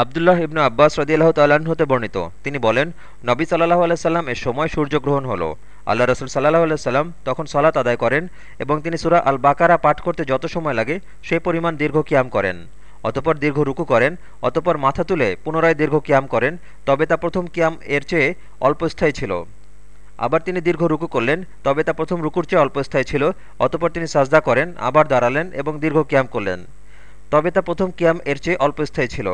আবদুল্লাহ ইবনু আব্বাস রদিয়াল্লাহ তাল্লাহ্ন হতে বর্ণিত। তিনি বলেন, নবী সাল্লাহ আলাইসাল্লাম এর সময় সূর্যগ্রহণ হলো। আল্লাহ রসুল সাল্লাহ আলাইসাল্লাম তখন সলাত আদায় করেন এবং তিনি সুরা আল বাকারা পাঠ করতে যত সময় লাগে সেই পরিমাণ দীর্ঘ কিয়াম করেন। অতপর দীর্ঘ রুকু করেন, অতপর মাথা তুলে পুনরায় দীর্ঘ কিয়াম করেন, তবে তা প্রথম কিয়াম এর চেয়ে অল্পস্থায়ী ছিল। আবার তিনি দীর্ঘ রুকু করলেন, তবে তা প্রথম রুকুর চেয়ে অল্পস্থায়ী ছিল, অতপর তিনি সাজদা করেন, আবার দাঁড়ালেন এবং দীর্ঘ কিয়াম করলেন। তবে তা প্রথম কিয়াম এর চেয়ে অল্পস্থায়ী ছিল।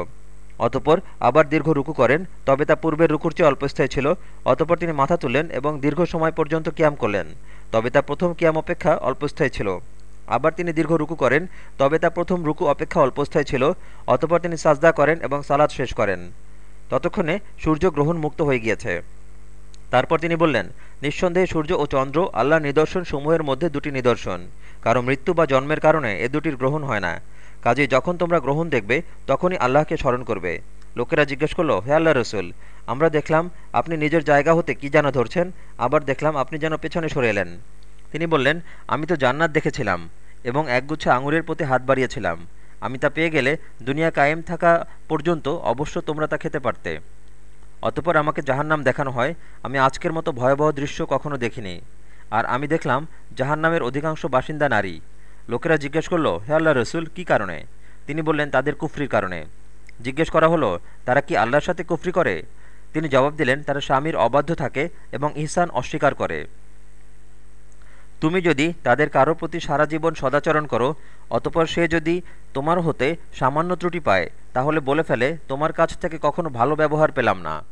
অতপর আবার দীর্ঘ রুকু করেন, তবে তা পূর্বের রুকুর চেয়ে অল্পস্থায়ী ছিল। অতপর তিনি মাথা তুললেন এবং দীর্ঘ সময় পর্যন্ত কিয়াম করলেন, তবে তা প্রথম কিয়াম অপেক্ষা অল্পস্থায়ী ছিল। আবার তিনি দীর্ঘ রুকু করেন, তবে তা প্রথম রুকু অপেক্ষা অল্পস্থায়ী ছিল। অতপর তিনি সাজদা করেন এবং সালাদ শেষ করেন। ততক্ষণে সূর্য গ্রহণ মুক্ত হয়ে গিয়েছে। তারপর তিনি বললেন, নিঃসন্দেহে সূর্য ও চন্দ্র আল্লাহ নিদর্শন সমূহের মধ্যে দুটি নিদর্শন। কারও মৃত্যু বা জন্মের কারণে এ দুটির গ্রহণ হয় না। কাজেই যখন তোমরা গ্রহণ দেখবে, তখনই আল্লাহকে স্মরণ করবে। লোকেরা জিজ্ঞেস করল, হে আল্লাহ রসুল, আমরা দেখলাম আপনি নিজের জায়গা হতে কি যেন ধরছেন? আবার দেখলাম আপনি যেন পেছনে সরে এলেন। তিনি বললেন, আমি তো জান্নাত দেখেছিলাম এবং একগুচ্ছ আঙুরের প্রতি হাত বাড়িয়েছিলাম। আমি তা পেয়ে গেলে দুনিয়া কায়েম থাকা পর্যন্ত অবশ্য তোমরা তা খেতে পারতে। অতপর আমাকে জাহান্নাম দেখানো হয়। আমি আজকের মতো ভয়াবহ দৃশ্য কখনো দেখিনি। আর আমি দেখলাম জাহান্নামের অধিকাংশ বাসিন্দা নারী। লোকেরা জিজ্ঞেস করল, হে আল্লাহ রসুল, কী কারণে? তিনি বললেন, তাদের কুফরির কারণে। জিজ্ঞেস করা হলো, তারা কি আল্লাহর সাথে কুফরি করে? তিনি জবাব দিলেন, তারা স্বামীর অবাধ্য থাকে এবং ইহসান অস্বীকার করে। তুমি যদি তাদের কারও প্রতি সারা জীবন সদাচরণ করো, অতপর সে যদি তোমার হতে সামান্য ত্রুটি পায়, তাহলে বলে ফেলে, তোমার কাছ থেকে কখনো ভালো ব্যবহার পেলাম না।